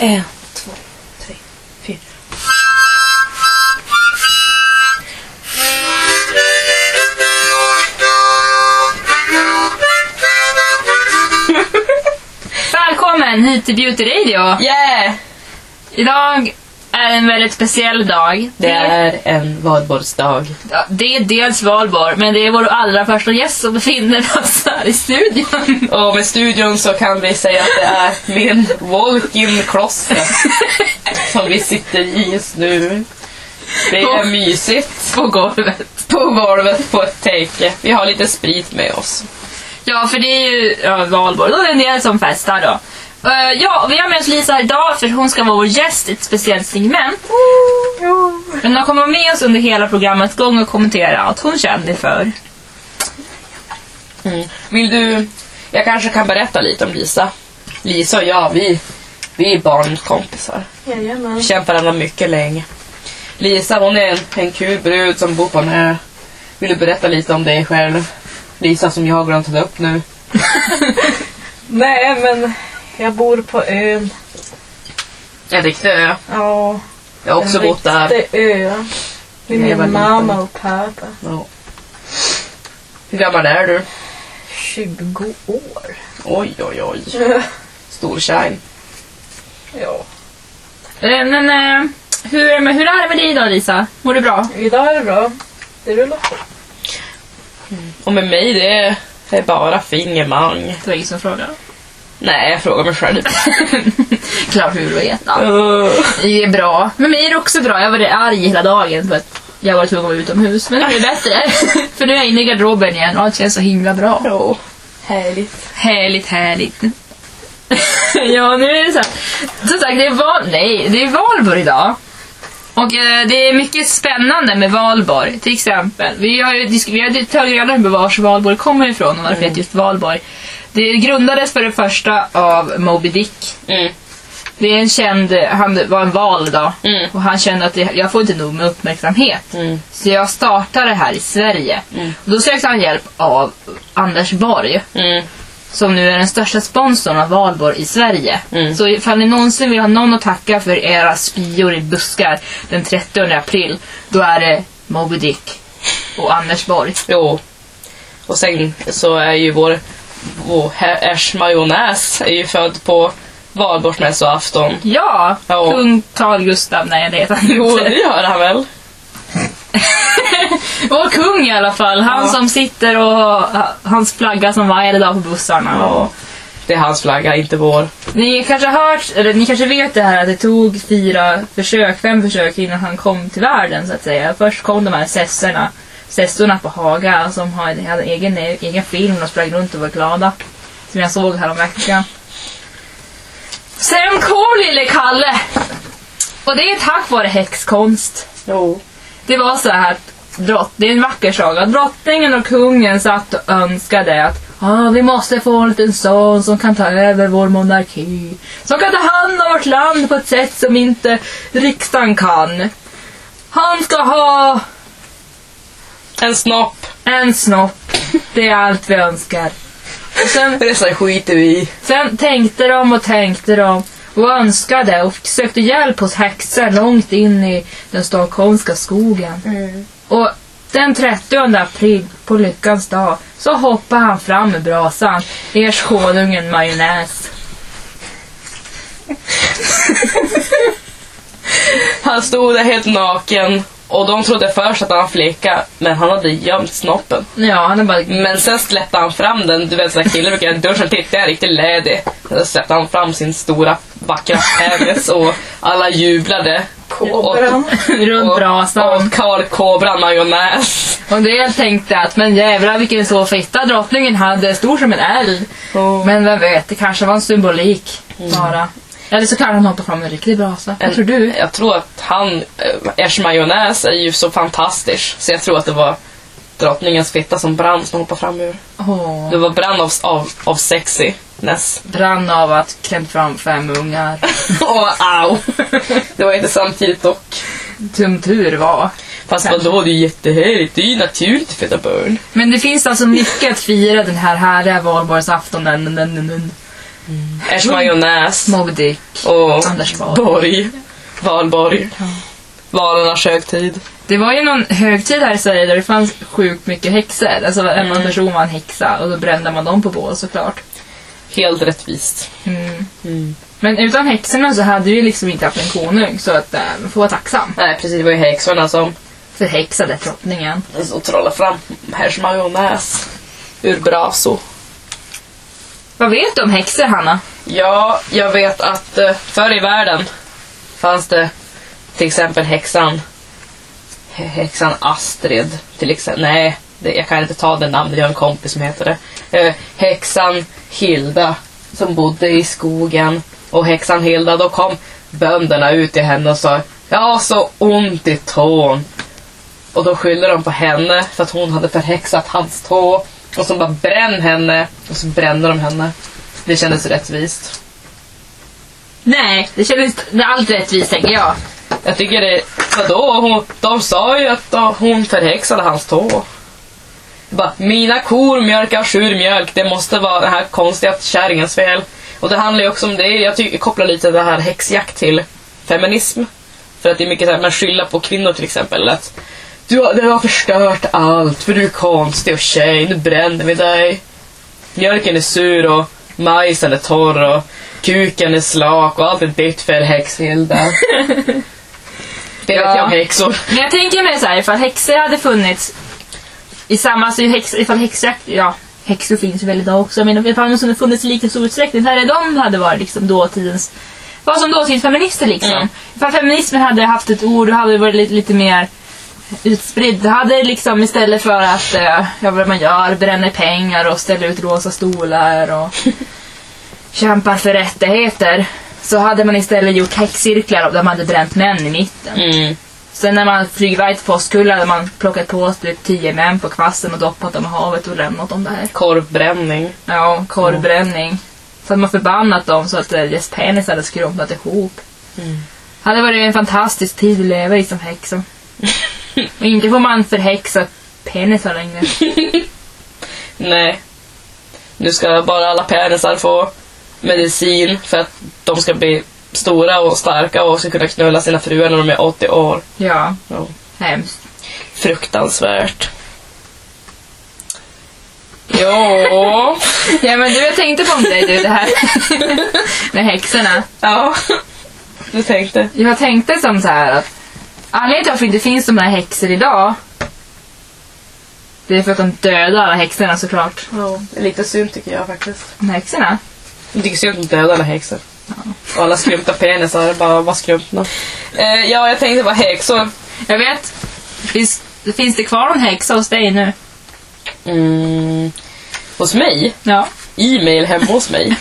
En, två, tre, fyra. Välkommen hit till Beauty Radio! Yeah! Idag är en väldigt speciell dag. Det är en valborgsdag. Ja, det är dels valborg, men det är vår allra första gäst som befinner oss här i studion. Och med studion så kan vi säga att det är min walk-in closet som vi sitter i just nu. Det är mysigt. På golvet. På golvet på ett täcke. Vi har lite sprit med oss. Ja, för det är ju ja, valborg. Då är det en del som festar då. Eh, ja, vi har med oss Lisa här idag för hon ska vara vår gäst i ett speciellt segment. Men hon kommer vara med oss under hela programmets gång och kommentera allt hon känner för. Mm. Vill du... Jag kanske kan berätta lite om Lisa. Lisa och jag, vi, vi är barnkompisar. Jajamän. Känt varandra mycket länge. Lisa hon är en, en kul brud som bor på en ö. Vill du berätta lite om dig själv? Lisa som jag har glömt ta upp nu. Nej, men jag bor på ön. En riktig ö. Ja, Jag har också en bott där. riktig ö. Med min mamma och pappa. Ja. Hur gammal är du? 20 år. Oj, oj, oj. Stor tjej. ja. Eh, Men eh, hur, men hur är det med dig idag Lisa? Mår du bra? Idag är det bra. Det rullar på. Och med mig det är, det är bara fingemang. Det var ingen som frågade. Nej, jag frågar mig själv. Klart hur du vet. Ja. Uh. Det är bra. Men mig är det också bra. Jag var arg hela dagen för att jag var tvungen att vara utomhus. Men nu är det bättre. för nu är jag inne i garderoben igen och allt känns så himla bra. Ja, härligt. Härligt, härligt. ja, nu är det så här. Som sagt, det är, val- Nej, det är valborg idag. Och eh, det är mycket spännande med valborg. Till exempel, vi har ju vi har tagit reda på var valborg kommer ifrån och varför det heter just valborg. Det grundades för det första av Moby Dick. Mm. Det är en känd, han var en val då. Mm. Och han kände att det, jag får inte nog med uppmärksamhet. Mm. Så jag startade det här i Sverige. Mm. Och då sökte han hjälp av Anders Borg Mm. som nu är den största sponsorn av Valborg i Sverige. Mm. Så ifall ni någonsin vill ha någon att tacka för era spior i buskar den 30 april, då är det Moby Dick och Anders Borg. Jo. Och sen så är ju vår, vår Äsch majonnäs är ju född på valborgsmässoafton. Ja, Ja. kung Carl Gustav, nej det heter han Jo, det inte. gör han väl? Vår kung i alla fall, han Ja. som sitter och ha- hans flagga som vajar idag på bussarna. Ja. Det är hans flagga, inte vår. Ni kanske har hört, eller ni kanske vet det här att det tog fyra försök, fem försök innan han kom till världen så att säga. Först kom de här sessorna, sessorna på Haga som hade en egen, egen film och sprang runt och var glada. Som jag såg här om veckan. Sen kom lille Kalle! Och det är tack vare häxkonst. Jo. Det var så här drott, det är en vacker saga. Drottningen och kungen satt och önskade att ah, vi måste få en liten son som kan ta över vår monarki. Som kan ta hand om vårt land på ett sätt som inte riksdagen kan. Han ska ha En snopp. en snopp. Det är allt vi önskar. Och sen, Resten skiter vi i. sen tänkte de och tänkte de och önskade och sökte hjälp hos häxor långt in i den stockholmska skogen. Och den 30 april, på lyckans dag, så hoppade han fram med brasan. Ers konungen majonnäs. Han stod där helt naken och de trodde först att han flicka, men han hade gömt snoppen. Ja, han är bara... Men sen släppte han fram den, du vet sådana killar brukar göra duschen, titta jag är riktigt ledig. Då släppte han fram sin stora vackra penis och alla jublade. Kobran. runt brasan. och Karl Kobran majonnäs. Och det tänkte att, men jävlar vilken så fitta drottningen hade, stor som en älg. Men vem vet, det kanske var en symbolik bara. Eller så kan han hoppa fram en riktig brasa. Vad tror du? Jag tror att han, eh, Äsch majonnäs är ju så fantastisk. Så jag tror att det var drottningens fitta som brann som hoppade fram ur. Åh. Det var brann av, av, av sexiness. Brann av att klämt fram fem ungar. Åh, au! Det var inte samtidigt dock. Som tur var. Fast vadå, det är ju jättehärligt. Det är ju naturligt för ett barn. Men det finns alltså mycket att fira den här härliga valborgsaftonen. Äsch majonnäs Moby Dick. och Anders Borg. Borg. Valborg. Valarnas högtid. Det var ju någon högtid här i Sverige där det fanns sjukt mycket häxor. Alltså varenda Mm. person var en häxa och då brände man dem på bål såklart. Helt rättvist. Mm. Mm. Men utan häxorna så hade vi liksom inte haft en konung så att äh, man får vara tacksam. Nej precis, det var ju häxorna som Förhäxade drottningen. som trollade fram Äsch majonnäs ur braso. Vad vet du om häxor Hanna? Ja, jag vet att eh, förr i världen fanns det till exempel häxan häxan Astrid till exempel. Nej, det, jag kan inte ta det namnet. Jag har en kompis som heter det. Eh, häxan Hilda som bodde i skogen. Och häxan Hilda, då kom bönderna ut till henne och sa Jag har så ont i tån. Och då skyllde de på henne för att hon hade förhäxat hans tå. Och så bara bränn henne. Och så brände de henne. Det kändes rättvist. Nej, det kändes är allt rättvist tänker jag. Jag tycker det... Vadå? Hon, de sa ju att hon förhäxade hans tå. Bara, mina kor mjölkar sur mjölk. Det måste vara den här konstiga kärringens fel. Och det handlar ju också om det. Jag tycker, kopplar lite det här häxjakt till feminism. För att det är mycket så här, man skyller på kvinnor till exempel. Att du har, du har förstört allt för du är konstig och tjej. Nu bränner vi dig. Mjölken är sur och majsen är torr och kuken är slak och allt är ditt fel häxhilda. Det vet Ja. jag om häxor. Men jag tänker mig så här, ifall häxor hade funnits i samma, alltså häx, ifall häxjakt, ja, häxor finns ju väl idag också, men ifall de hade funnits i lika stor utsträckning, så hade de hade varit liksom dåtidens, vad som dåtidens feminister liksom. Mm. Ifall feminismen hade haft ett ord, då hade det varit lite, lite mer utspridd. Då hade det liksom istället för att, eh, ja vad man gör, bränner pengar och ställer ut rosa stolar och kämpar för rättigheter. Så hade man istället gjort häxcirklar där man hade bränt män i mitten. Mm. Sen när man flyger iväg till påskkullar hade man plockat på typ tio män på kvasten och doppat dem i havet och lämnat dem där. Korvbränning. Ja, korvbränning. Så hade man förbannat dem så att eh, deras penis hade skrumpnat ihop. Mm. Hade varit en fantastisk tid att leva i som häxa. Och inte får man förhäxa penisar längre. Nej. Nu ska bara alla penisar få medicin för att de ska bli stora och starka och ska kunna knulla sina fruar när de är 80 år. Ja, Ja. hemskt. Fruktansvärt. Ja. Ja men du, jag tänkte på om dig du, det här med häxorna. ja. Du tänkte? Jag tänkte som så här att anledningen till varför det inte finns de här häxor idag det är för att de dödar alla häxorna såklart. Ja. Det är lite synd tycker jag faktiskt. De häxorna? Jag tycker synd att de dödar alla häxor. Och alla skrumpna penisar bara var skrumpna. Eh, ja, jag tänkte bara häxor. Jag vet. Finns, finns det kvar någon häxa hos dig nu? Mm. Hos mig? Ja. E-mail hemma hos mig.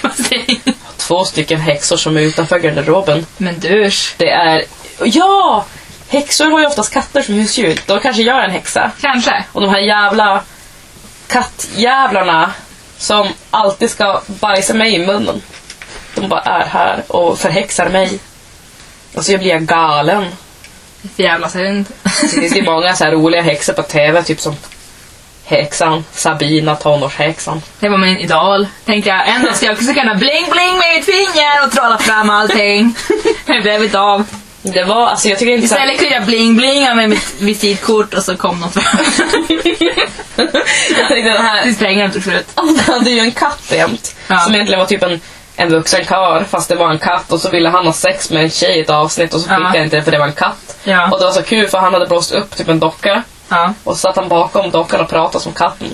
Två stycken häxor som är utanför garderoben. Men dusch. Det är... Ja! Häxor har ju oftast katter som husdjur. Då kanske jag är en häxa. Kanske. Och de här jävla kattjävlarna som alltid ska bajsa mig i munnen. De bara är här och förhäxar mig. Och så blir jag galen. För jävla synd. Det finns ju många så här roliga häxor på TV, typ som häxan, Sabina, tonårshäxan. Det var min idol. Tänkte jag, en dag ska jag också kunna bling bling med mitt finger och trolla fram allting. Det blev inte av. Det var, alltså jag tycker här- Istället kunde jag bling blinga med mitt visitkort och så kom något fram. Jag tänkte den här Tills pengarna tog slut. Han hade ju en katt jämt. Ja. Som egentligen var typ en, en vuxen karl fast det var en katt och så ville han ha sex med en tjej i ett avsnitt och så fick Ja. jag inte det för det var en katt. Ja. Och det var så kul för han hade blåst upp typ en docka Ja. och så satt han bakom dockan och pratade som katten.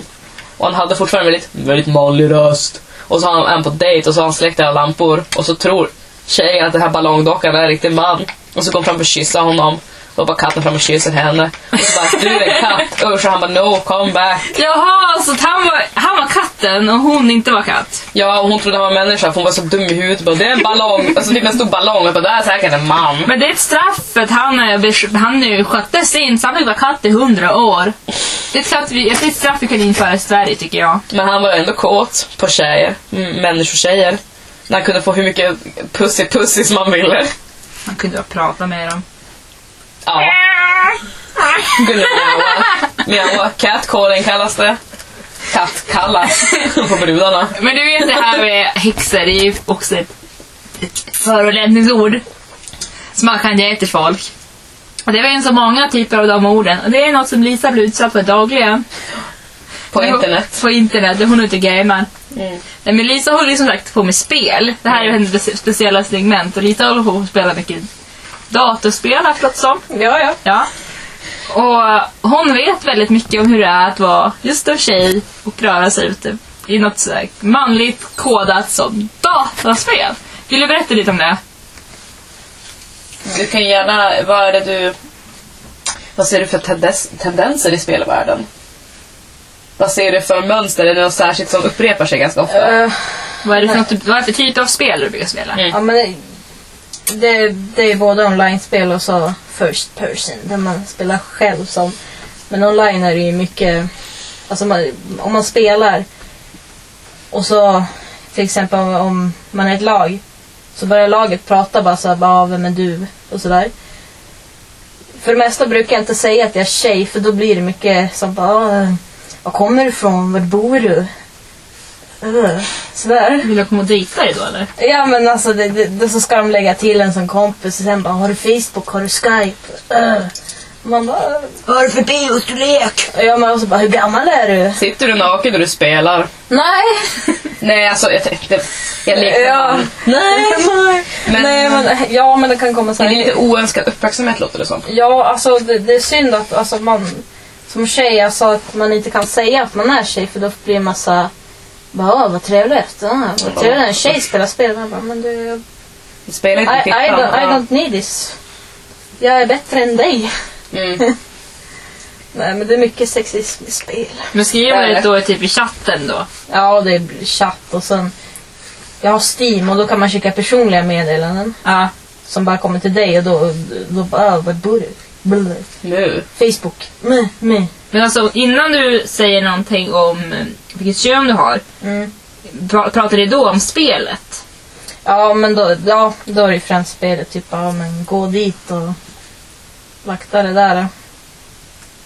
Och han hade fortfarande väldigt, väldigt manlig röst. Och så har han en på dejt och så har han släckt alla lampor och så tror tjejen att den här ballongdockan är en riktig man. Och så kom fram och kyssa honom. Då bara katten fram och kysser henne. Och så bara, du är en katt. Usch, han bara, no, come back. Jaha, så han var, han var katten och hon inte var katt. Ja, och hon trodde han var människa för hon var så dum i huvudet. Bara, det är en ballong. Alltså typ en stor ballong. Och bara, det är säkert en man. Men det är ett straff för att han, är, han nu skötte sin samling var katt i hundra år. Det är, straff, vi- det är ett straff vi kan införa i Sverige tycker jag. Men han var ändå kåt på tjejer. Människotjejer. När han kunde få hur mycket pussy-pussy som han ville. Man kunde bara prata med dem. Ja. Kunde mjaua. Mjaua. Catcalling kallas det. kattkalla på brudarna. Men du vet det här med häxor, det är ju också ett, ett förolämpningsord som man kan ge till folk. Och det finns så många typer av de orden. Och det är något som Lisa blir utsatt för dagligen. På internet. På internet, hon är ute och gamer. Mm. Nej, men Lisa håller ju som sagt på med spel. Det här är ju hennes speci- speciella segment. Och Lisa håller på att spela mycket datorspel har jag förstått som. Ja, ja. Ja. Och hon vet väldigt mycket om hur det är att vara just en tjej och röra sig ute i något så här manligt kodat som dataspel. Vill du berätta lite om det? Du kan gärna, vad är det du... Vad ser du för tendens, tendenser i spelvärlden? Vad ser du för mönster? Är det något särskilt som upprepar sig ganska ofta? Eh, Vad är det för, något, vad är det för typ av spel du brukar spela? Mm. ja men det, det, det är både online-spel och så first person, där man spelar själv som. Men online är det ju mycket, alltså man, om man spelar och så till exempel om, om man är ett lag så börjar laget prata bara så här, bara, "Ah, vem är du? Och sådär. För det mesta brukar jag inte säga att jag är tjej för då blir det mycket som bara, "Ah, var kommer du ifrån? Var bor du? Sådär. Vill du komma och dejta dig då eller? Ja men alltså det, det, det, så ska de lägga till en som kompis och sen bara har du Facebook, har du Skype? Uh. Man bara... Vad är det för biostorlek? Ja men så bara hur gammal är du? Sitter du naken när du spelar? Nej! Nej, alltså jag, jag, jag leker Ja. man. Nej! Men- Nej men ja men det kan komma så Det är här. lite oönskad uppmärksamhet låter det som. Ja alltså det, det är synd att alltså, man som tjej alltså att man inte kan säga att man är tjej för då blir det massa bara, "Åh, vad trevligt. Ah, vad trevligt en tjej spelar spel. Man bara, men du, Det spelar I, inte I, fittan. don't, I don't need this. Jag är bättre än dig. Mm. Nej men det är mycket sexism i spel. Men skriver Nej. det då typ i chatten då? Ja, det är chatt och sen... Jag har Steam och då kan man skicka personliga meddelanden Ja. som bara kommer till dig och då, då bara, "Ah, vad bor du? Nu. Facebook. Meh, meh. Men alltså innan du säger någonting om eh, vilket kön du har, Mm. pra- pratar du då om spelet? Ja, men då, ja, då är det ju främst spelet. Typ, ja men gå dit och vakta det där.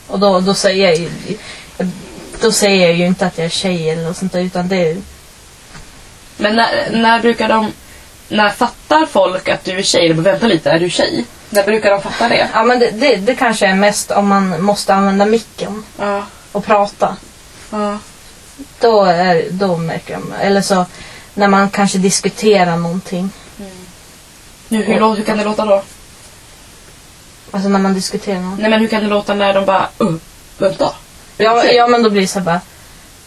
Och då, då säger jag ju... Då säger jag ju inte att jag är tjej eller något sånt där, utan det är... Men när, när brukar de... När fattar folk att du är tjej? Eller vänta lite, är du tjej? När brukar de fatta det? Ja, men det, det, det kanske är mest om man måste använda micken Ja. och prata. ja. Då, är, då märker de. Eller så när man kanske diskuterar någonting. Nu, hur, hur kan det låta då? Alltså när man diskuterar någonting. Nej men hur kan det låta när de bara... Uh, vänta. Ja, ja men då blir det så här bara.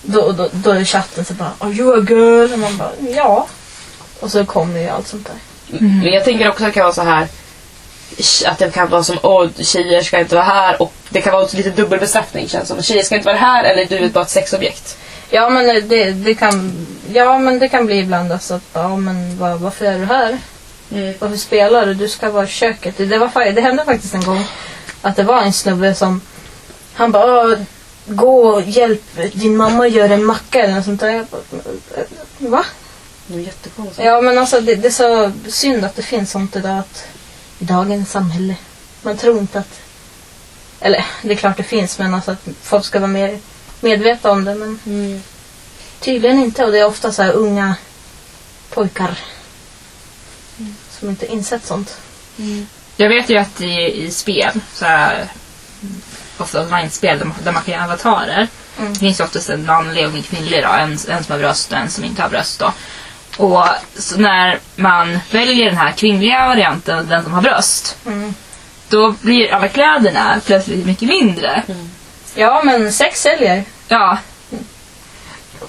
Då, då, då är chatten så bara Are you a girl? Och man bara ja. Och så kommer ju allt sånt där. Men jag tänker också att det kan vara så här att det kan vara som åh tjejer ska inte vara här och det kan vara lite dubbelbestraffning känns som. Tjejer ska inte vara här eller du är bara ett sexobjekt. Ja men det, det kan Ja men det kan bli ibland alltså att ja men vad, varför är du här? Mm. Varför spelar du? Du ska vara i köket. Det, var, det hände faktiskt en gång att det var en snubbe som han bara "Åh, gå och hjälp din mamma gör en macka eller något sånt där. Jag bara, Va? Det är jättekonstigt. Ja men alltså det, det är så synd att det finns sånt idag att i dagens samhälle. Man tror inte att eller det är klart det finns men alltså att folk ska vara mer medvetna om det men Mm. tydligen inte och det är ofta så här unga pojkar som inte insett sånt. Jag vet ju att i, i spel, så här, ofta online-spel där där man kan göra avatarer. Mm. Det finns ju oftast en manlig och en kvinnlig då. En, en som har bröst och en som inte har bröst då. Och när man väljer den här kvinnliga varianten, den som har bröst, Mm. då blir alla kläderna plötsligt mycket mindre. Ja men sex säljer. Ja.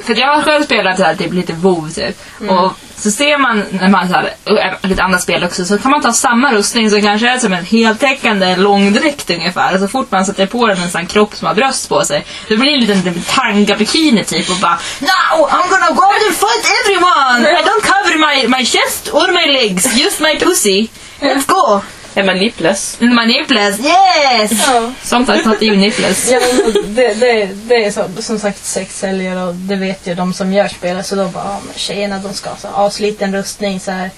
För jag har själv spelat så här, typ lite WoW typ. Och så ser man när man så här, lite andra spel också, så kan man ta samma rustning som kanske är som en heltäckande långdräkt ungefär. Och så fort man sätter på den en sån kropp som har bröst på sig, då blir det en liten liten tanga-bikini typ och bara No! I'm gonna go and fight everyone! I don't cover my, my chest or my legs, just my pussy. Let's go! Är man nipples? My nipples, yes! Ja. Sometimes not even nipples. Ja, men det, det, det är så, som sagt sex säljer och det vet ju de som gör spelet så då bara, ja, men tjejerna de ska ha så avsliten rustning så här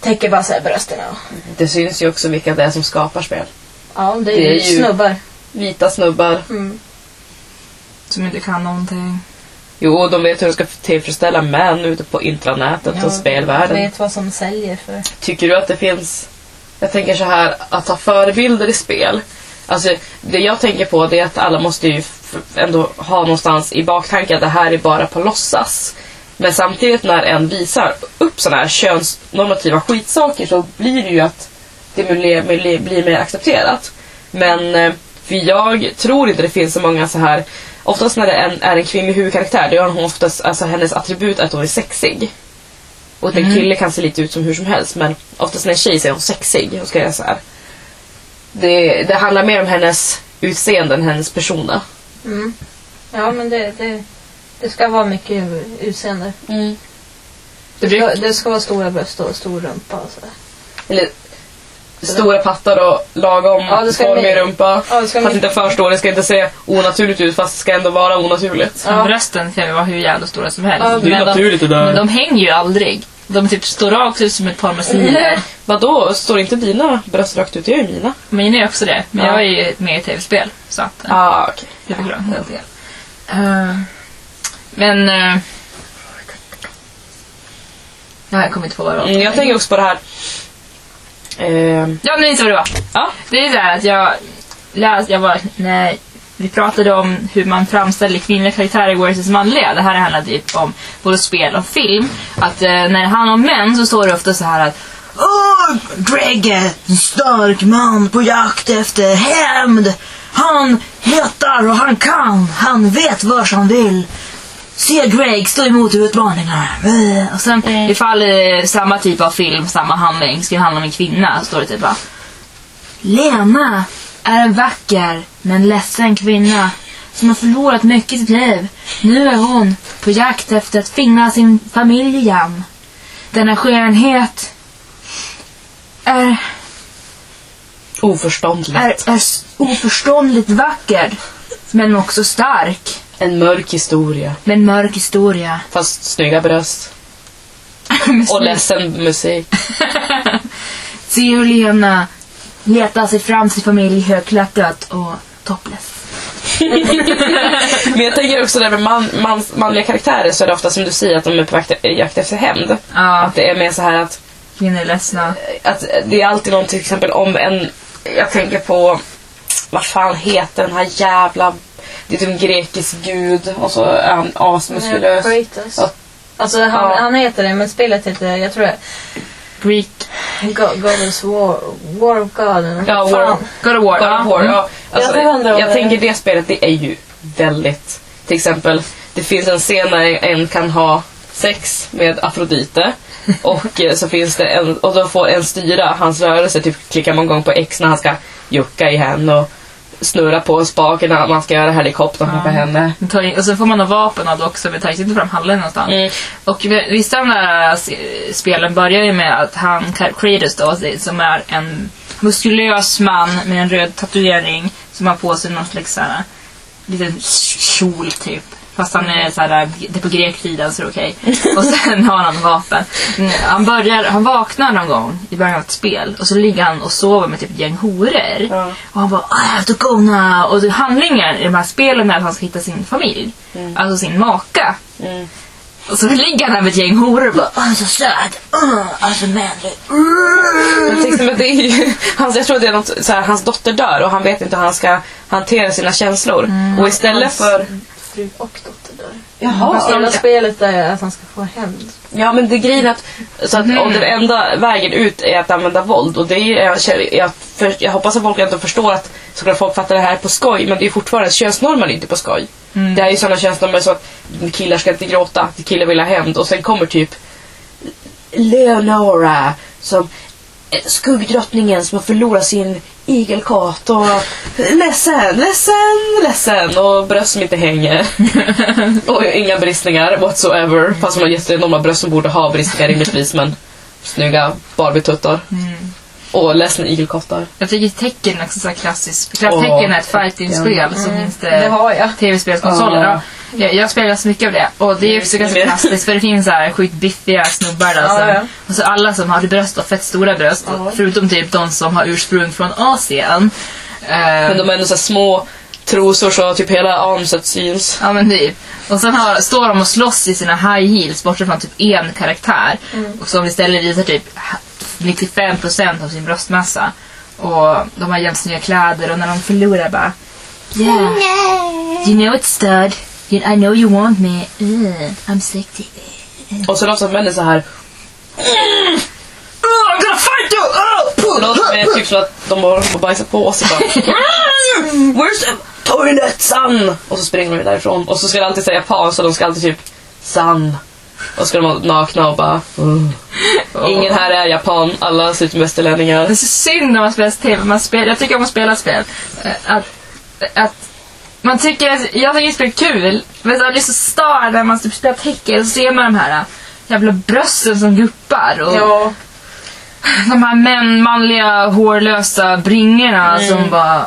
täcker bara så här brösten och Det syns ju också vilka det är som skapar spel. ja det är, Det är ju snubbar. Vita snubbar. Mm. Som inte kan någonting. Jo, de vet hur de ska tillfredsställa män ute på intranätet och spelvärlden. vet vad som säljer för. Tycker du att det finns... Jag tänker så här, att ha förebilder i spel. Alltså, det jag tänker på det är att alla måste ju ändå ha någonstans i baktanken att det här är bara på låtsas. Men samtidigt när en visar upp sådana här könsnormativa skitsaker så blir det ju att det blir, blir, mer accepterat. Men eh, för jag tror inte det finns så många så här Oftast när det är en, är en kvinnlig huvudkaraktär då är hon oftast, alltså hennes attribut att hon är sexig. Och att en Mm. kille kan se lite ut som hur som helst men oftast när en tjej så är hon sexig. Och ska jag så här. Det, det handlar mer om hennes utseende än hennes persona. Mm. Ja, men det, det, det ska vara mycket utseende. Mm. Det ska, det ska vara stora bröst och stor rumpa och sådär. Eller stora pattar och lagom Ja, det ska form i bli- rumpa. Ja, det ska Fast inte för stor, det ska inte se onaturligt ut fast det ska ändå vara onaturligt. Ja. Brösten kan ju vara hur jävla stora som helst. Ja, Det är men, de, naturligt det där. men de hänger ju aldrig. De typ står rakt ut som ett par missiler. Vadå, står inte dina bröst rakt ut? Gör ju mina. Mina är också det. Men Ja. jag är ju med i tv-spel. Så att... eh, Ah, okej. Jag förklarar helt fel. Eh, men... Uh, jag kommer inte på vad det var. Mm, jag tänker också på det här. ehm, Ja, nu inte vad det var. Ja. Det är så här att jag läste, jag var, när vi pratade om hur man framställer kvinnliga karaktärer versus manliga. Det här handlar typ om både spel och film. Att eh, när det handlar om män så står det ofta så här att Åh, Greg är en stark man på jakt efter hämnd. Han letar och han kan. Han vet vart han vill. Se Greg stå emot utmaningar. Och sen ifall eh, samma typ av film, samma handling, skulle handla om en kvinna, så står det typ bara Lena är en vacker men ledsen kvinna som har förlorat mycket i sitt liv. Nu är hon på jakt efter att finna sin familj igen. Denna skönhet är, oförståndligt. är, är oförståndligt vacker men också stark. En mörk historia. Med en mörk historia. Fast snygga bröst. Och ledsen musik. Hur Lena letar sig fram till familj högklättrat och topless. Men jag tänker också där med man, man, manliga karaktärer så är det ofta som du säger att de är på jakt, jakt efter hämnd. Ja, Att det är mer så här att, kvinnor är ledsna. att det är alltid någon till exempel om en, jag tänker på, vad fan heter den här jävla, det är typ en grekisk gud och så är han asmuskulös. Alltså han, Ja. han heter det, men spelet heter, jag tror det Greek. God, Goddess War, War of God Ja, War-. God of War. God of War, ja. Alltså, Jag jag det- tänker det spelet, det är ju väldigt... Till exempel, det finns en scen när en kan ha sex med Afrodite. Och eh, så finns det en, och då får en styra hans rörelse, typ klickar man gång på X när han ska jucka i henne och snurra på spaken när man ska göra helikoptern framför henne. Tar in- Och så får man ha vapen av också, det tar inte fram handleden någonstans. Mm. Och vissa av de där spelen börjar ju med att han, Kratos då, som är en muskulös man med en röd tatuering som har på sig någon slags såhär, liten kjol typ. Fast han är såhär, det är på grektiden så det är okej. Och sen har han vapen. Mm, Han börjar, han vaknar någon gång i början av ett spel och så ligger han och sover med typ ett gäng horor. Ja. Och han bara I have to go now. Och handlingen i de här spelen är att han ska hitta sin familj. Alltså sin maka. Mm. Och så ligger han där med ett gäng horor och bara I'm so sad. Uh, I'm so manly. Men till exempel, det är ju, hans, jag tror det är något, så här, hans dotter dör och han vet inte hur han ska hantera sina känslor. Och istället Hans för... Fru och dotter dör. Jaha. Fast hela spelet är att han ska få hämnd. Ja men det grejen är att, så att om den enda vägen ut är att använda våld och det är, jag, jag, för, jag hoppas att folk ändå förstår att såklart folk fattar det här på skoj men det är fortfarande könsnormer är inte på skoj. Det är ju sådana könsnormer så att killar ska inte gråta, killar vill ha hämnd och sen kommer typ Leonora som skuggdrottningen som har förlorat sin igelkott och ledsen, ledsen, ledsen och bröst som inte hänger. och inga bristningar whatsoever. Fast hon har jätteenorma bröst som borde ha bristningar rimligtvis men snygga Barbie-tuttar. Och ledsna igelkottar. Jag ett tecken också så här klassiskt. Tecken är ett fighting-spel så finns Det det tv-spelskonsoler. Ja. Ja. Jag, jag spelar så mycket av det och det är också ganska Mm. klassiskt för det finns så här sjukt biffiga snubbar där Ja, som, ja. och så alla som har bröst och fett stora bröst Ja. förutom typ de som har ursprung från Asien. Eh, Men de är ändå så små trosor så typ hela armset syns. Ja men typ. Och sen har, står de och slåss i sina high heels bortsett från typ en karaktär. Och som istället visar typ 95% av sin bröstmassa. Och de har jämt nya kläder och när de förlorar bara Yeah, you know it's stud. You, I know you want me. Ugh, I'm sexy. Och så låtsas männen så här. Mm. I'm gonna fight you! Oh! Låter det typ som att de har bajsat på sig bara. "Mm, Where's the toilet son? Och så springer de därifrån. Och så ska de alltid säga japan så de ska alltid typ san. Och så ska de vara nakna och bara "Mm." Ingen här är japan, alla ser ut som västerlänningar. Det är så synd när man spelar tv. Man spelar, jag tycker om att spela spel. Att, att man tycker jag tycker spel är kul. Men så är det så stör när man typ spelar tecken och så ser man de här äh, jävla brösten som guppar. Och Ja, de här män, manliga hårlösa bringorna som bara...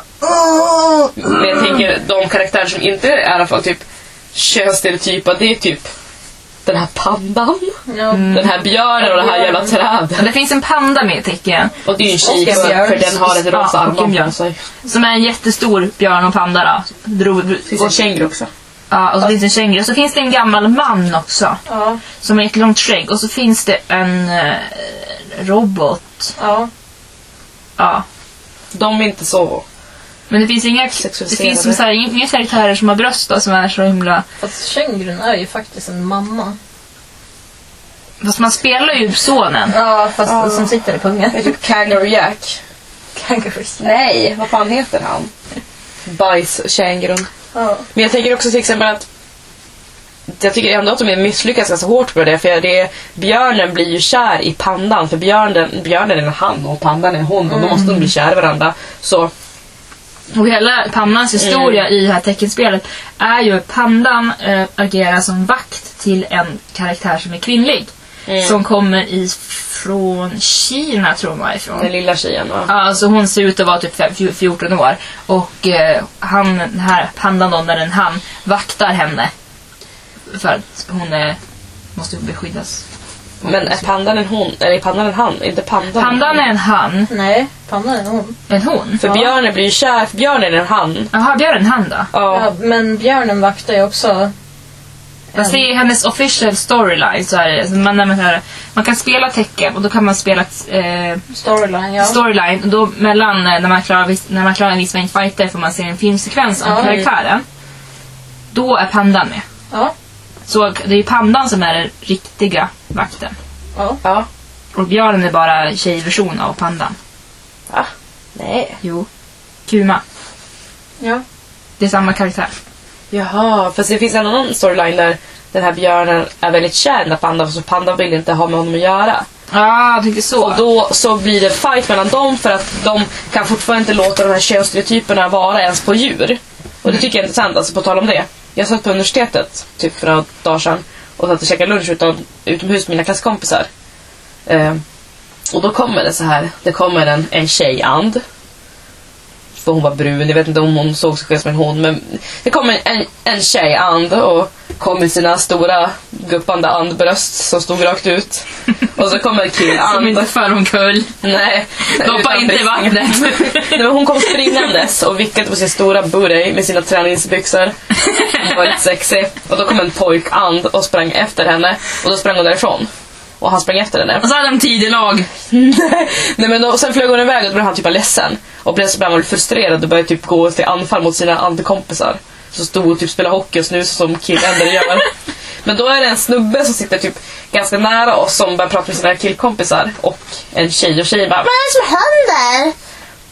Men jag tänker de karaktärer som inte är i alla fall typ könsstereotypa, det är typ den här pandan, ja. den här björnen och det här jävla trädet. Det finns en panda med i tecken. Och det är ju en Och en för, björn. för den har ett rosa och armband på sig. Som är en jättestor björn och panda då. Drog, Det finns en känguru också. ja, och så finns det en känguru. Och så finns det en gammal man också. Ja, Som har ett långt skägg. Och så finns det en eh, robot. ja. Ja. De är inte så... Men det finns inga, det finns som så här, inga karaktärer som har bröst då, som är så himla... Fast kängurun är ju faktiskt en mamma. Fast man spelar ju sonen. Ja, fast Ja. som sitter i pungen. Det är typ Kangaroo Jack. Kangaroos. Nej, vad fan heter han? Bajskängurun. Ja. Men jag tänker också till exempel att jag tycker ändå att de är misslyckas ganska hårt med det. För det är, björnen blir ju kär i pandan. För björnen, björnen är en han och pandan är en hon. Och då måste de bli kära i varandra. Så Och hela Pandans historia i det här teckenspelet är ju att Pandan äh, agerar som vakt till en karaktär som är kvinnlig. Som kommer ifrån Kina tror man ifrån. den lilla tjejen va? Ja, alltså hon ser ut att vara typ fem- fj- 14 år. Och eh, han, den här pandan då, när den han vaktar henne. För att hon är, måste skyddas. Men är pandan en hon? Eller är pandan en han? Inte pandan. Pandan är en han, Nej, pandan är en hon. en hon. För björnen blir ju kär, för björnen är en han. Jaha, björnen en han då? Ja. Men björnen vaktar ju också. Fast det är hennes official storyline. Så är det. Så man, när man, hör- man kan spela tecken och då kan man spela eh, Storyline, ja. storyline. Och då mellan eh, när man klarar, när man klarar en viss mängd fighter får man se en filmsekvens av Ja. karaktären. Då är pandan med. Ja. Så det är ju pandan som är den riktiga vakten. ja. ja. Och björnen är bara tjejversion av pandan. Va? Nej. Jo. Kuma. ja. Det är samma karaktär. Jaha, fast det finns en annan storyline där den här björnen är väldigt kär i den pandan så pandan vill inte ha med honom att göra. Ja, jag tänkte så. Och då så blir det fight mellan dem för att de kan fortfarande inte låta de här könsstereotyperna vara ens på djur. Och det tycker jag är intressant, alltså på tal om det. Jag satt på universitetet typ för några dagar sedan och satt och käkade lunch utom, utomhus med mina klasskompisar. Eh, och då kommer det så här, det kommer en, en tjejand. För hon var brun, jag vet inte om hon såg sig själv som en hon men det kommer en, en tjejand och kom med sina stora guppande andbröst som stod rakt ut. Och så kommer en Som killand. inte för omkull. Nej. Utan inte i vattnet. Nej, men hon kom springandes och vickade på sin stora booty med sina träningsbyxor. Hon var lite sexig. Och då kom en pojkand och sprang efter henne. Och då sprang hon därifrån. Och han sprang efter henne. Och så hade de tidelag. Nej men då, sen flög hon iväg och då blev han typ ledsen. Och blev så blev han frustrerad och började typ gå till anfall mot sina antikompisar. Så stod och typ spelade hockey och snus som killänder gör. Men då är det en snubbe som sitter typ ganska nära oss som börjar prata med sina killkompisar. Och en tjej och tjejen bara Vad är det som händer?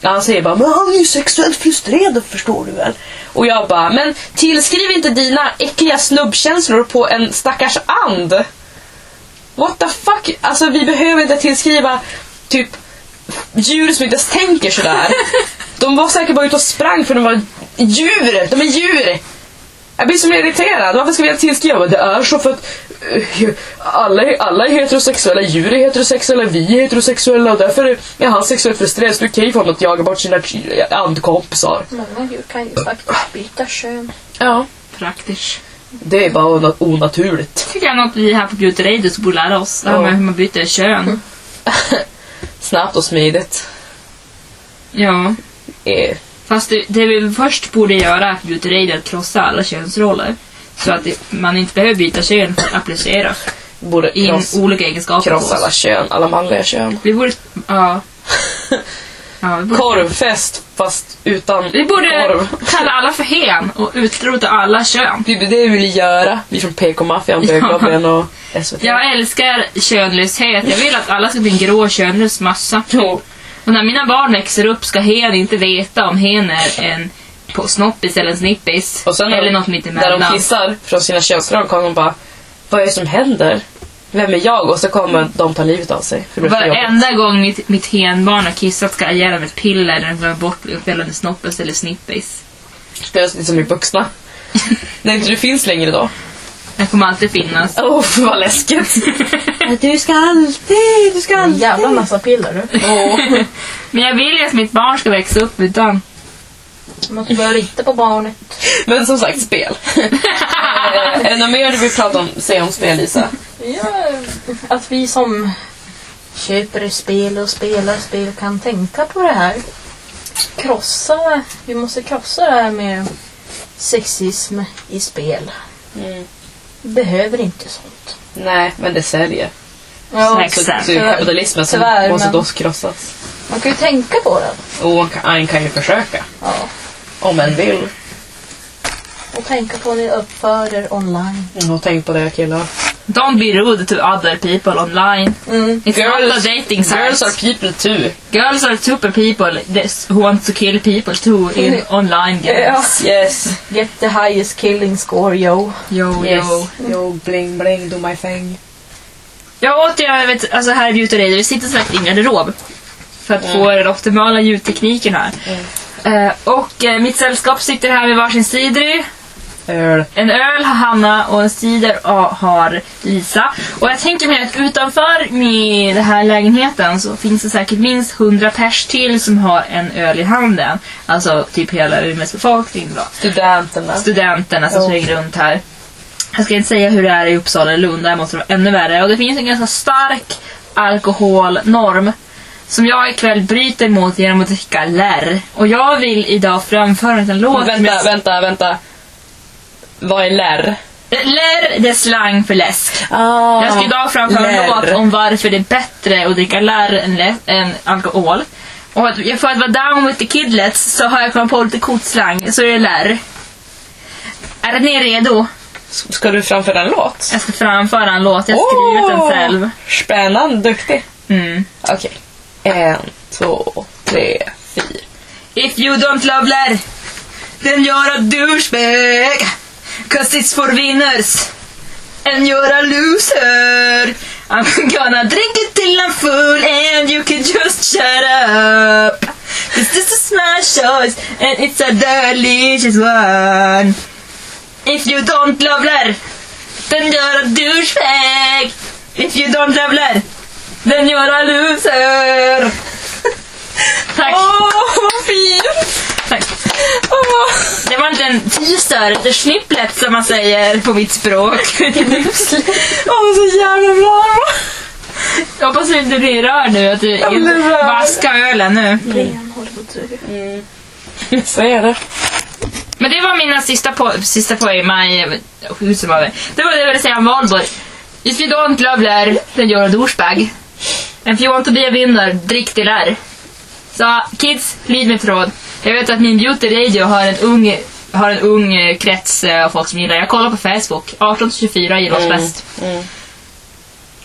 Ja, han säger bara, men han är ju sexuellt frustrerad förstår du väl? Och jag bara, men tillskriv inte dina äckliga snubbkänslor på en stackars and. What the fuck? Alltså vi behöver inte tillskriva typ djur som inte ens tänker sådär. De var säkert bara ute och sprang för de var djur. De är djur. Jag blir så irriterad. Varför ska vi tillskriva? Det är så för att eh, alla, är- alla är heterosexuella, djur är heterosexuella, vi är heterosexuella och därför är han sexuellt frustrerad så det är okej för honom att jaga bort sina andkompisar. Många djur kan ju faktiskt byta kön. Ja. Praktiskt. Det är bara ona- onaturligt. tycker jag något vi här på Beauty Radio borde lära oss. Det här med hur man byter kön. Snabbt och smidigt. Ja. Eh, Fast det, det vi först borde göra för Beauty Radio är att krossa alla könsroller. Så att det, man inte behöver byta kön för att applicera Borde in kross, olika egenskaper på krossa alla kön, alla manliga kön. Vi borde... Ja. ja borde, Korvfest fast utan vi borde korv. kalla alla för hen och utrota alla kön. Det är det vi vill göra. Vi från PK-maffian, Böglobbyn och SVT. Jag älskar könlöshet. Jag vill att alla ska bli en grå könlös massa. Jo. Och när mina barn växer upp ska hen inte veta om hen är en på snoppis eller en snippis. Och sen när eller de- något När mittemellan. de kissar från sina könsdrag kommer de bara Vad är det som händer? Vem är jag? Och så kommer de ta livet av sig. Varenda gång mitt, mitt henbarn har kissat ska jag ge dem ett piller där den glömmer bort gällande snoppis eller snippis. Det är som i vuxna. När inte det finns längre då. Den kommer alltid finnas. Åh, vad läskigt. du ska alltid, du ska En jävla massa piller du. Åh. Men jag vill ju att mitt barn ska växa upp utan. Du måste börja rita på barnet. Men som sagt, spel. Eh, är det något mer du vill prata om, säga om spel, Lisa? Ja, att vi som köper spel och spelar spel kan tänka på det här. Krossa, vi måste krossa det här med sexism i spel. Mm. Behöver inte sånt. Nej, men det säljer. Ja, Sex. Så, så det är kapitalismen som Tyvärr, måste men- då krossas. man kan ju tänka på det. Och en kan ju försöka. Ja. Om en vill. Och tänka på det uppför er online. Och tänk på det killar. Don't be rude to other people online. Mm. It's not a dating site. girls are people too. Girls are super people this, who want to kill people too in online games. Yes. Get the highest killing score, yo. Yo, Yes. yo. Yo, bling bling, do my thing. Jag återigen, jag vet, alltså här i Beauty Radio, vi sitter som sagt i en garderob. För att Mm. få den optimala ljudtekniken här. Eh, och eh, mitt sällskap sitter här med varsin cidry. Öl. En öl har Hanna och en cider har Lisa. Och jag tänker mig att utanför med den här lägenheten så finns det säkert minst 100 pers till som har en öl i handen. Alltså typ hela Umeås befolkning då. Studenterna. Studenterna som springer runt här. Jag ska inte säga hur det är i Uppsala eller Lund, där måste det vara ännu värre. Och det finns en ganska stark alkoholnorm som jag ikväll bryter mot genom att dricka lär. Och jag vill idag framföra en låt. vänta, med- vänta, vänta. Vad är lär? Lär, det är slang för läsk. Ah, Jag ska idag framföra en låt om varför det är bättre att dricka lär än, lä- än alkohol. Och för att vara down with the kidlets så har jag kommit på lite kortslang, så är det lär. Är ni redo? Ska du framföra en låt? Jag ska framföra en låt, jag har skrivit den själv. Spännande, duktig. Mm. Okej. En, två, tre, fyra. If you don't love lär, then you're a douchebag. Cause it's for winners. And you're a loser. I'm gonna drink it till I'm full and you can just shut up. Cause this is my choice and it's a delicious one. If you don't love lär, then you're a douchebag. If you don't love lär, then you're a loser. Tack. Åh, vad fint! Det var en teaser, lite snipplet som man säger på mitt språk. Åh, så jävla bra! Jag hoppas du inte blir rörd nu, att du inte vaskar ölen nu. På att dö. Jag säger det. Men det var mina sista, po- sista poäng, my, hur som var det? Det var det jag ville säga om Valborg. If you don't love lär, then you're a douchebag. If you want to be a winner, drick till lär. Så kids, lyd mitt råd. Jag vet att min beauty radio har en ung, har en ung eh, krets eh, av folk som gillar. Jag kollar på Facebook. 18-24 gillar oss Mm. bäst.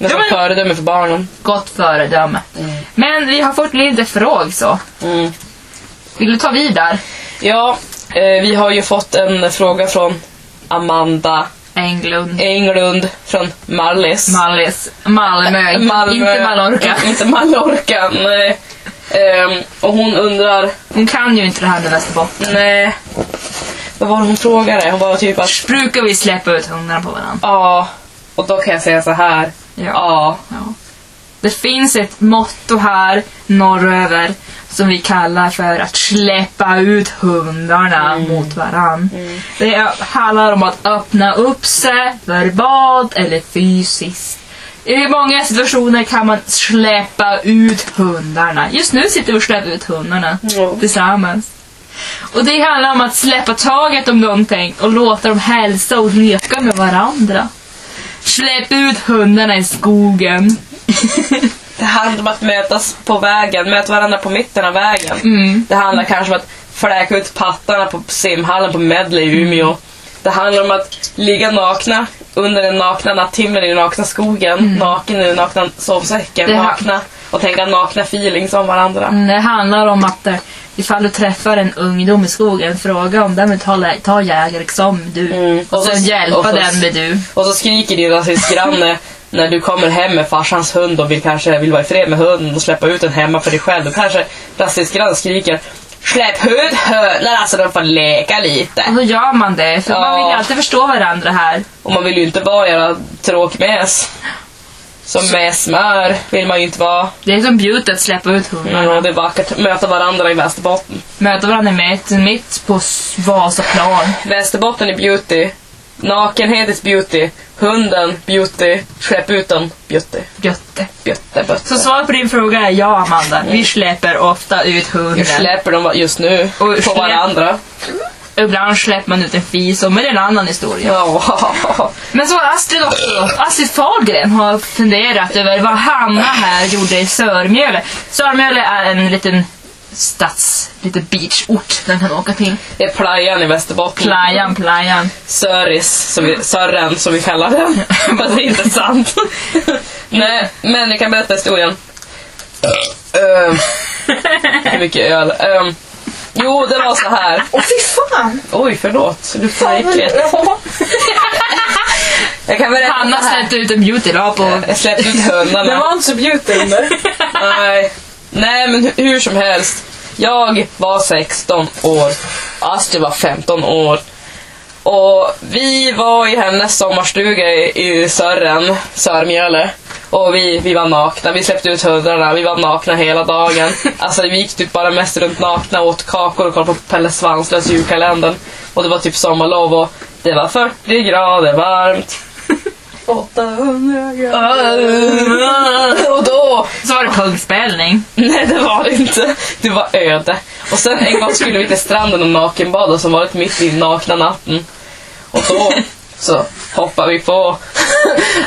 Men som Ja, men- föredöme för barnen. Gott föredöme. Mm. Men vi har fått lite fråg så. Mm. Vill du ta vid där? Ja, eh, vi har ju fått en fråga från Amanda Englund. Englund från Mallis. Mallis. Malmö. Inte Mallorca. Inte Mallorca, nej. Ehm, och hon undrar, Hon kan ju inte det här med Västerbotten. nej. Vad var det hon frågade? Hon var typ att, Brukar vi släppa ut hundarna på varandra? ja. Och då kan jag säga så här. Ja. Ja. Ja. Det finns ett motto här norröver som vi kallar för att släppa ut hundarna mot varann. Det är- handlar om att öppna upp sig verbalt eller fysiskt. I många situationer kan man släppa ut hundarna. Just nu sitter vi och släpper ut hundarna Ja. tillsammans. Och det handlar om att släppa taget om någonting och låta dem hälsa och leka med varandra. Släpp ut hundarna i skogen. Det handlar om att mötas på vägen, möta varandra på mitten av vägen. Mm. Det handlar kanske om att fläka ut pattarna på simhallen på Medley i Umeå. Det handlar om att ligga nakna under den nakna natthimlen i den nakna skogen, naken i den nakna sovsäcken, Mm. Det nakna och tänka nakna feelings om varandra. Mm, Det handlar om att eh, ifall du träffar en ungdom i skogen, fråga om den vill ta, ta jägarexamen du. Mm. Och Och sen så- hjälpa och så- den med du. Och så skriker din rasistgranne när du kommer hem med farsans hund och vill kanske vill vara i fred med hunden och släppa ut den hemma för dig själv. Då kanske rasistgrannen skriker Släpp ut hönorna så de får leka lite. Och så gör man det, för Ja. man vill ju alltid förstå varandra här. Och man vill ju inte vara era tråkmäs. Som med smör vill man ju inte vara. Det är som beauty att släppa ut hundarna. Ja, det är vackert. Möta varandra i Västerbotten. Möta varandra mitt, mitt på Vasaplan. Västerbotten är beauty. Nakenhet is beauty. Hunden beauty. Släpp ut den beauty. Götte. Bjötte, bötte. Så svaret på din fråga är ja, Amanda. Vi släpper ofta ut hunden. släpper dem just nu Och på släpp- varandra. Ibland släpper man ut en fiso, men det är en annan historia. Ja. Men så har Astrid också, Astrid Fahlgren har funderat över vad Hanna här gjorde i Sörmjöle. Sörmjöle är en liten stads, liten beachort den kan åka till. Det är playan i Västerbotten. Playan, playan. Söris, som vi, Sörren som vi kallar den. Fast det är inte sant. Nej, men jag kan berätta historien. Uh, hur mycket öl? Ehm, jo, det var så här. Åh fy fan! Oj, förlåt. Det luktar äckligt. Jag kan berätta Hanna släppte ut en beauty-lag på... Jag släppte ut Det hönorna. var inte så bjudande. Nej. Nej, men hu- hur som helst. Jag var 16 år. Astrid var 15 år. Och vi var i hennes sommarstuga i, i Sörren, Sörmjöle. Och vi, vi var nakna, vi släppte ut hundarna, vi var nakna hela dagen. Alltså vi gick typ bara mest runt nakna, åt kakor och kollade på Pelle Svanslös julkalendern. Och det var typ sommarlov och det var 40 grader varmt. 800 grader. Och då Så var det kuggspelning. Nej, det var det inte. Det var öde. Och sen en gång skulle vi till stranden och nakenbada som varit mitt i nakna natten. Och då så hoppade vi på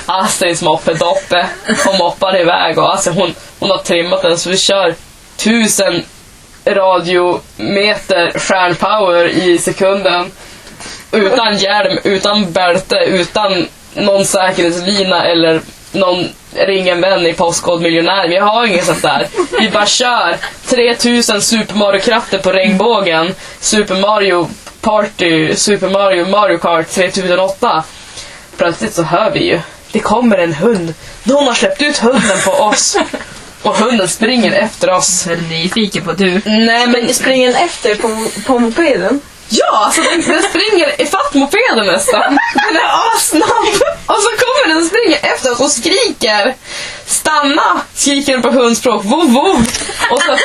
Astrids moppe Doppe och moppar iväg. Och alltså hon, hon har trimmat den så vi kör tusen radiometer stjärnpower i sekunden. Utan hjälm, utan bälte, utan någon säkerhetslina eller någon ring en vän i Postcode miljonär. Vi har inget sånt där. Vi bara kör 3000 Super Mario-krafter på regnbågen. Super Mario Party, Super Mario Mario Kart 3008. Plötsligt så hör vi ju. Det kommer en hund. Någon har släppt ut hunden på oss. Och hunden springer efter oss. Är nyfiken på du. Nej men Springer den efter på, på mopeden? Ja, alltså den, den springer ifatt mopeden nästan. Den är assnabb. Och så kommer den och springer efter oss och skriker. Stanna! Skriker den på hundspråk. Vov, vov. Och så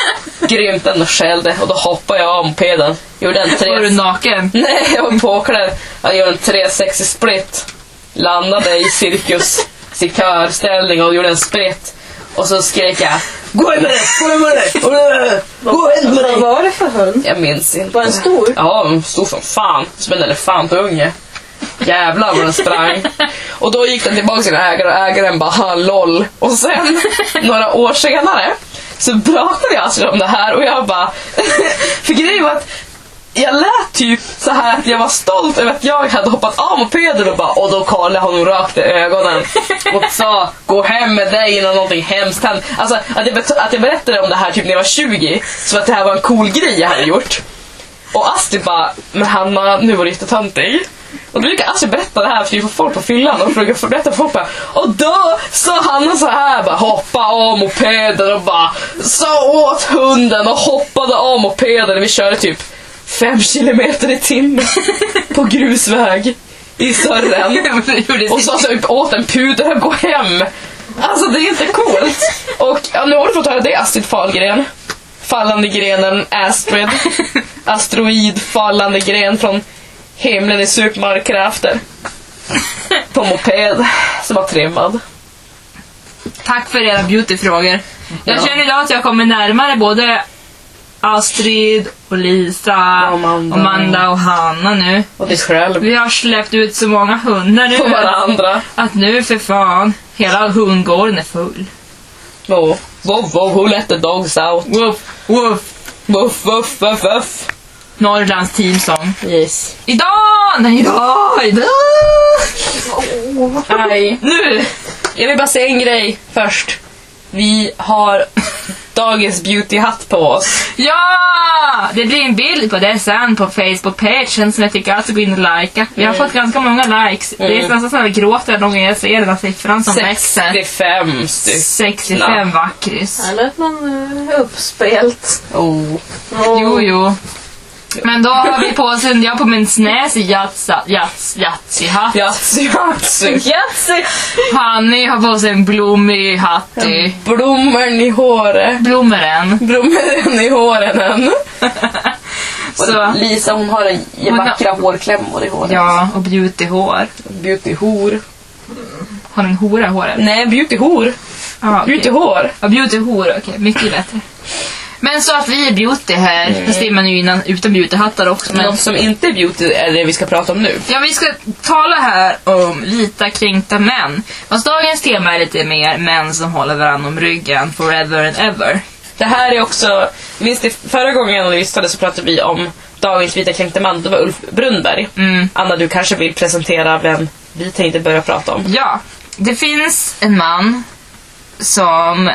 grymt den skällde och då hoppade jag av mopeden. Gjorde en Var du tre... naken? Nej, jag var påklädd. Jag gjorde en 360 split. Landade i cirkus, sikörställning och gjorde en split. Och så skrek jag Gå hem med dig! Gå hem med dig! Gå hem med Vad dig! var det för hund? Jag minns inte. Var den stor? Ja, den stor som fan. Som en elefantunge. Jävlar vad den sprang. Och då gick den tillbaka till sin ägare och ägaren bara ha LOL. Och sen, några år senare, så pratade jag alltså om det här och jag bara... För grejen var att jag lät typ så här att jag var stolt över att jag hade hoppat av mopeden och bara och då kollade hon rakt i ögonen och sa gå hem med dig innan någonting hemskt händer. Alltså att jag, att jag berättade om det här typ när jag var 20 så att det här var en cool grej jag hade gjort. Och Astrid bara, men Hanna, nu var du jättetöntig. Och då brukar Astrid berätta det här för för folk på fyllan och försöka berätta för folk bara, Och då sa Hanna så här bara, hoppa av mopeden och bara sa åt hunden och hoppade av mopeden. Vi körde typ fem kilometer i timmen på grusväg i Sörren. Och så typ åt en puder och gå hem. Alltså det är inte coolt. Och ja, nu har du fått höra det Astrid Fahlgren. Fallande grenen Astrid. Asteroid fallande gren från himlen i supermarkrafter. På moped som var trimmad. Tack för era beautyfrågor. Jag Ja. känner idag att jag kommer närmare både Astrid och Lisa, Amanda. Amanda och Hanna nu. Och dig själv. Vi har släppt ut så många hundar nu På varandra. att nu för fan, hela hundgården är full. Oh. Woof, woof, who let the dogs out? Woof, woof. Woof, woof, woof, woof. Norrlands teamsång. Yes. Idag! Nej, idag! Idag! Aj. Nu! Jag vill bara säga en grej först. Vi har dagens beautyhatt på oss. Ja! Det blir en bild på det sen på Facebook-pagen som jag tycker att gå in och likea. Vi har fått ganska många likes. Det är Mm. nästan så att jag gråter någon gång jag ser den här siffran som växer. 65 stycken. 65 vackris. Här lät man uh, uppspelt. Oh. Jo, jo. Men då har vi på oss en, jag har på snäsig jats- jats- Yatzy-hatt. Yatzy, Yatzy. Yatzy! Hanni har på sig en blommig hatt i Blommorn i håret. blommeren. Blommorn i håren. Så, Lisa hon har en Hon har- vackra hårklämmor i håret. ja, och beautyhår. Beautyhor. Har du en hora i håret? Nej, beautyhor. Ja, okej. Beautyhår. Ja, beautyhår, okej. Mycket bättre. Men så att vi är beauty här, Mm. fast det är man ju innan, utan beautyhattar också. Men, Något som inte är beauty är det vi ska prata om nu. ja, vi ska tala här om lite kränkta män. Fast dagens tema är lite mer män som håller varandra om ryggen forever and ever. Det här är också, minns det förra gången vi lyssnade så pratade vi om dagens vita kränkte man, det var Ulf Brunnberg. Mm. Anna, du kanske vill presentera vem vi tänkte börja prata om? Ja, det finns en man som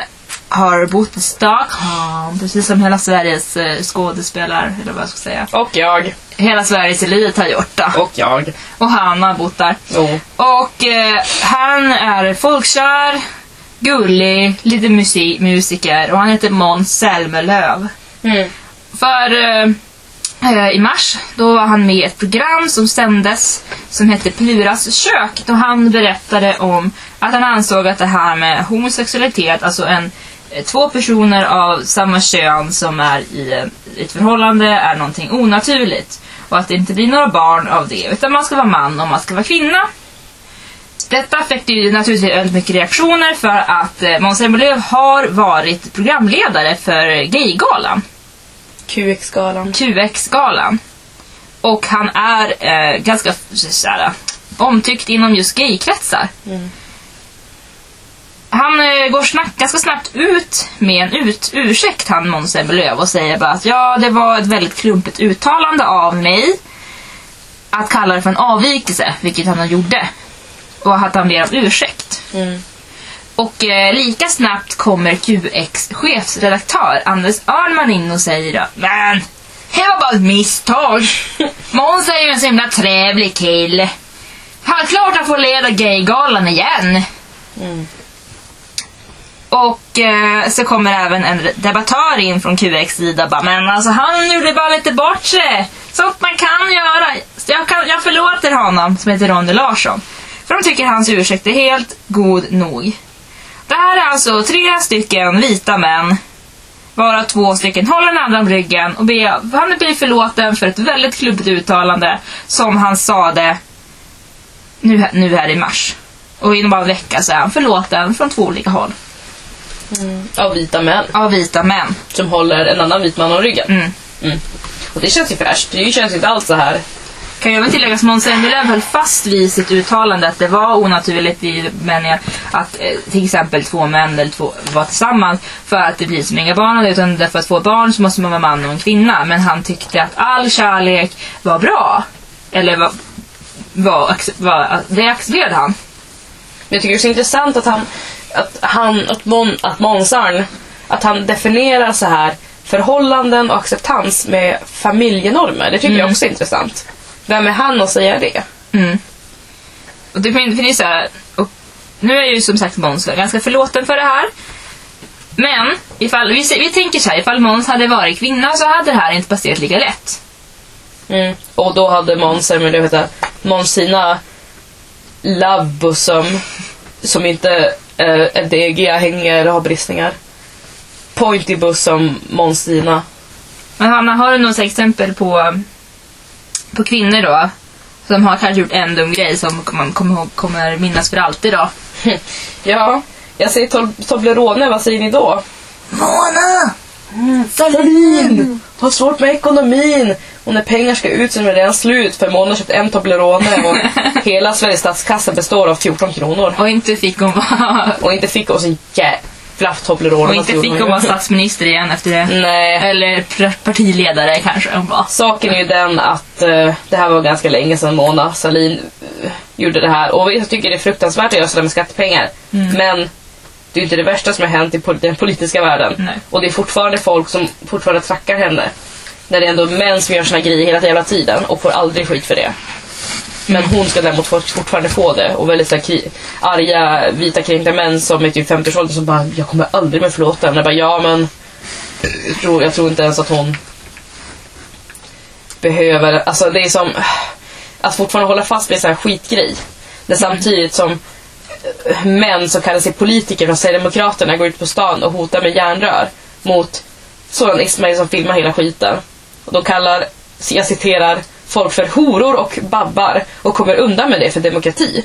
har bott i Stockholm, precis som hela Sveriges eh, skådespelare, eller vad jag ska säga. Och jag. Hela Sveriges elit har gjort det. Och jag. Och han har bott där. Oh. Och eh, han är folkkär, gullig, lite musik, musiker och han heter Måns Zelmerlöw. Mm. För eh, eh, i mars, då var han med i ett program som sändes som hette Pluras kök. Då han berättade om att han ansåg att det här med homosexualitet, alltså en två personer av samma kön som är i eh, ett förhållande är någonting onaturligt. Och att det inte blir några barn av det, utan man ska vara man och man ska vara kvinna. Detta fick ju naturligtvis väldigt mycket reaktioner för att eh, Måns Zelmerlöw har varit programledare för Gaygalan. QX-galan. QX-galan. Och han är eh, ganska såhär, omtyckt inom just gaykretsar. Mm. Han eh, går snack, ganska snabbt ut med en ut, ursäkt, han Måns Zelmerlöw, och säger bara att ja, det var ett väldigt klumpigt uttalande av mig att kalla det för en avvikelse, vilket han gjorde. Och att han ber om ursäkt. Mm. Och eh, lika snabbt kommer QX chefsredaktör Anders Örnman in och säger att Men, det var bara ett misstag. Måns är ju en så himla trevlig kille. Han klart han får leda Gaygalan igen. Mm. Och eh, så kommer även en debattör in från QX sida och bara Men alltså han gjorde bara lite bort sig. Sånt man kan göra. Jag, kan, jag förlåter honom, som heter Ronny Larsson. För de tycker hans ursäkt är helt god nog. Det här är alltså tre stycken vita män varav två stycken håller den andra om ryggen och ber, han blir förlåten för ett väldigt klubbigt uttalande som han sade nu, nu här i mars. Och inom bara en vecka så är han förlåten från två olika håll. Av vita män. Av vita män. Som håller en annan vit man om ryggen. Mm. Mm. Och det känns ju fräscht. Det känns inte alls så här. Kan ju även tillägga att Måns Zelmerlöw höll fast vid sitt uttalande att det var onaturligt i meningen att eh, till exempel två män eller två var tillsammans för att det blir som inga barn utan för att få barn så måste man vara man och en kvinna. Men han tyckte att all kärlek var bra. Eller var, var, var det accepterade han. Men jag tycker det är så intressant att han, att han, att, Mon, att Månsarn, att han definierar så här förhållanden och acceptans med familjenormer. Det tycker jag också är intressant. Vem är han att säga det? Mm. Och det fin- finns så här, och nu är ju som sagt Måns ganska förlåten för det här. Men ifall, vi, vi tänker så här, ifall Måns hade varit kvinna så hade det här inte passerat lika lätt. Mm. Och då hade Måns, eller vad det heter, Måns sina love bosom som inte eh, är degiga, hänger och har bristningar. Pointy bosom Måns sina. Men Hanna, har du något exempel på, på kvinnor då? Som har kanske gjort en dum grej som man kommer, ihåg- kommer minnas för alltid då? Ja, jag säger Toblerone, vad säger ni då? Mona! Salin! Har svårt med ekonomin. Och när pengar ska ut så är det redan slut för har köpt en Toblerone och hela Sveriges statskassa består av 14 kronor. Och inte fick hon vara... Och inte fick oss en jävla Toblerone. Och inte fick hon vara statsminister igen efter det. Nej. Eller partiledare kanske hon var. Saken är ju den att eh, det här var ganska länge sedan Mona Sahlin eh, gjorde det här. Och jag tycker det är fruktansvärt att göra sådär med skattepengar. Men det är inte det värsta som har hänt i den politiska världen. Nej. Och det är fortfarande folk som fortfarande trackar henne. När det är ändå män som gör såna grejer hela jävla tiden och får aldrig skit för det. Men hon ska däremot fort- fortfarande få det. Och väldigt så här, arga vita kränkta män som är typ 50-årsåldern som bara Jag kommer aldrig mer förlåta henne. Jag bara, ja men jag tror, jag tror inte ens att hon behöver, alltså det är som att fortfarande hålla fast vid en sån här skitgrej. Det är samtidigt som män som kallar sig politiker från Sverigedemokraterna går ut på stan och hotar med järnrör mot sådan Ismail som filmar hela skiten. Och de kallar, jag citerar, folk för horor och babbar och kommer undan med det för demokrati.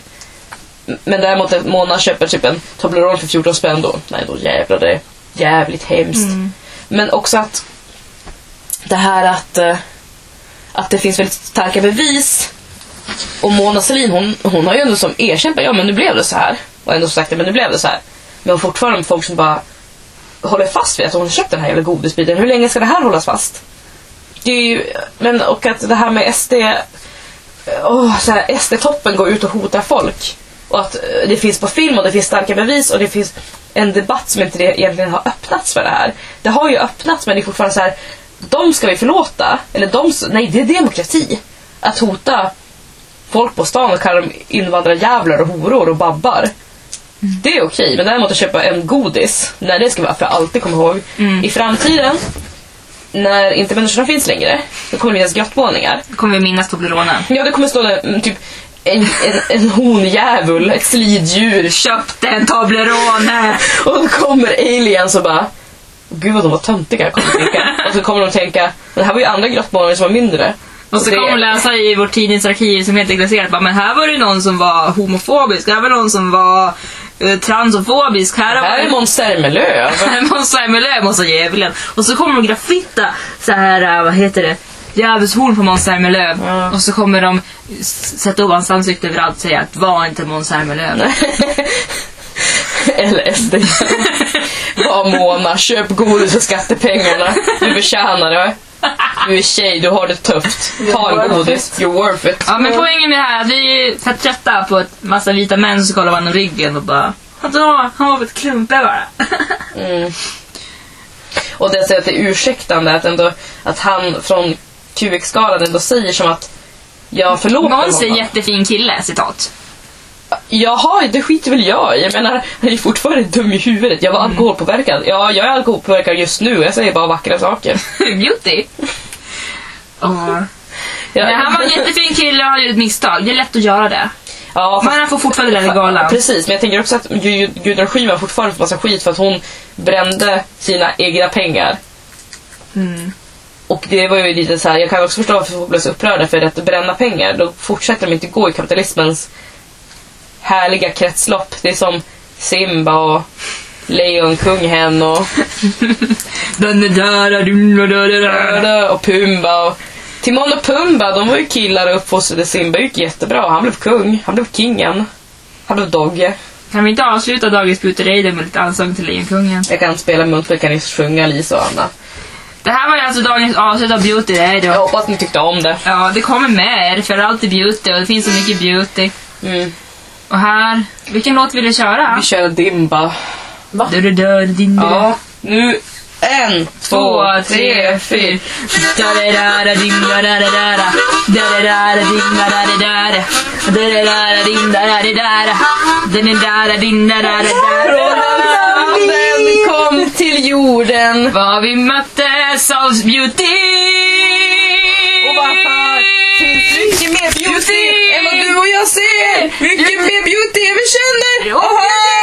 Men däremot att Mona köper typ en Toblerone för 14 spänn då, nej då jävlar det är jävligt hemskt. Men också att det här att, eh, att det finns väldigt starka bevis. Och Mona Sahlin hon, hon har ju ändå som erkänt ja men nu blev det så här. Och ändå sagt men nu blev det så här. Men fortfarande folk som bara håller fast vid att hon har köpt den här jävla godisbiten. Hur länge ska det här hållas fast? Det är ju, men och att det här med SD, oh, så här, SD-toppen går ut och hotar folk. Och att eh, det finns på film och det finns starka bevis och det finns en debatt som inte egentligen har öppnats för det här. Det har ju öppnats men det är fortfarande så här, de ska vi förlåta. Eller de, nej det är demokrati. Att hota folk på stan och kalla dem invandrarjävlar och horor och babbar. Det är okej, men däremot att köpa en godis, när det ska vara för alltid komma ihåg. I framtiden, när inte människorna finns längre, då kommer det finnas grottmålningar. Kommer vi minnas Toblerone. Ja, det kommer stå där, mm, typ en, en, en hondjävul, ett sliddjur. Köpte en Toblerone! Och då kommer aliens och bara Gud vad de var töntiga, kommer de tänka. Och så kommer de tänka, det här var ju andra grottmålningar som var mindre. Och så kommer läsa i vårt tidningsarkiv som helt deklasserat bara, men här var det någon som var homofobisk, här var det någon som var eh, transofobisk, här, Här är Måns Zelmerlöw. Måns Zelmerlöw, Måns djävulen. Och så kommer de graffita så här, eh, vad heter det, djävulshorn på Måns Zelmerlöw. Ja. Och så kommer de sätta upp hans ansikte överallt och säga att var inte Måns Zelmerlöw. Eller SD. Var Mona, köp godis för skattepengarna. Du förtjänar det. Du är tjej, du har det tufft. Ta en godis, you're worth it. Ja men poängen med det här, vi är trötta på ett massa vita män som kollar varandra om ryggen och bara Vadå? Han var väl ett klumpe bara. Mm. Och det säger att det är ursäktande att, ändå, att han från QX-skalan ändå säger som att jag förlåter Måns är en honom. jättefin kille, citat. Jaha, det skiter väl jag. Jag menar, han är ju fortfarande dum i huvudet. Jag var Mm. alkoholpåverkad. Ja, jag är alkoholpåverkad just nu. Jag säger bara vackra saker. Beauty. Oh. Jag, Men han var en jättefin kille och han gjorde ett misstag. Det är lätt att göra det. ja, Men han får fortfarande lära galan. Precis, men jag tänker också att Gu- Gudrun Schyman fortfarande får massa skit för att hon brände sina egna pengar. Mm. Och det var ju lite så här, jag kan också förstå varför folk blev så upprörda för att bränna pengar, då fortsätter de inte gå i kapitalismens härliga kretslopp. Det är som Simba och Lejonkungen och och Pumba och Timon och Pumba, de var ju killar och uppfostrade Simba gick jättebra. Han blev kung, han blev kingen. Han blev Dogge. Kan vi inte avsluta dagens Beauty-raider med lite allsång till Lejonkungen? Jag kan spela muntligt, jag kan ju sjunga Lisa och Anna. Det här var ju alltså dagens avsnitt av Beauty-raider. Jag hoppas ni tyckte om det. Ja, det kommer mer, för allt är beauty och det finns så mycket beauty. Mm. Och här, vilken låt vill du köra? Vi kör Dimba. Du, du, du, din, du. Ja, nu en, Två, tre, fyra. Da-da-da-da-da. Den kom till jorden. Vad vi möttes av beauty. Och varför mycket mer beauty än vad du och jag ser! Mycket mer beauty än vi känner! Oha!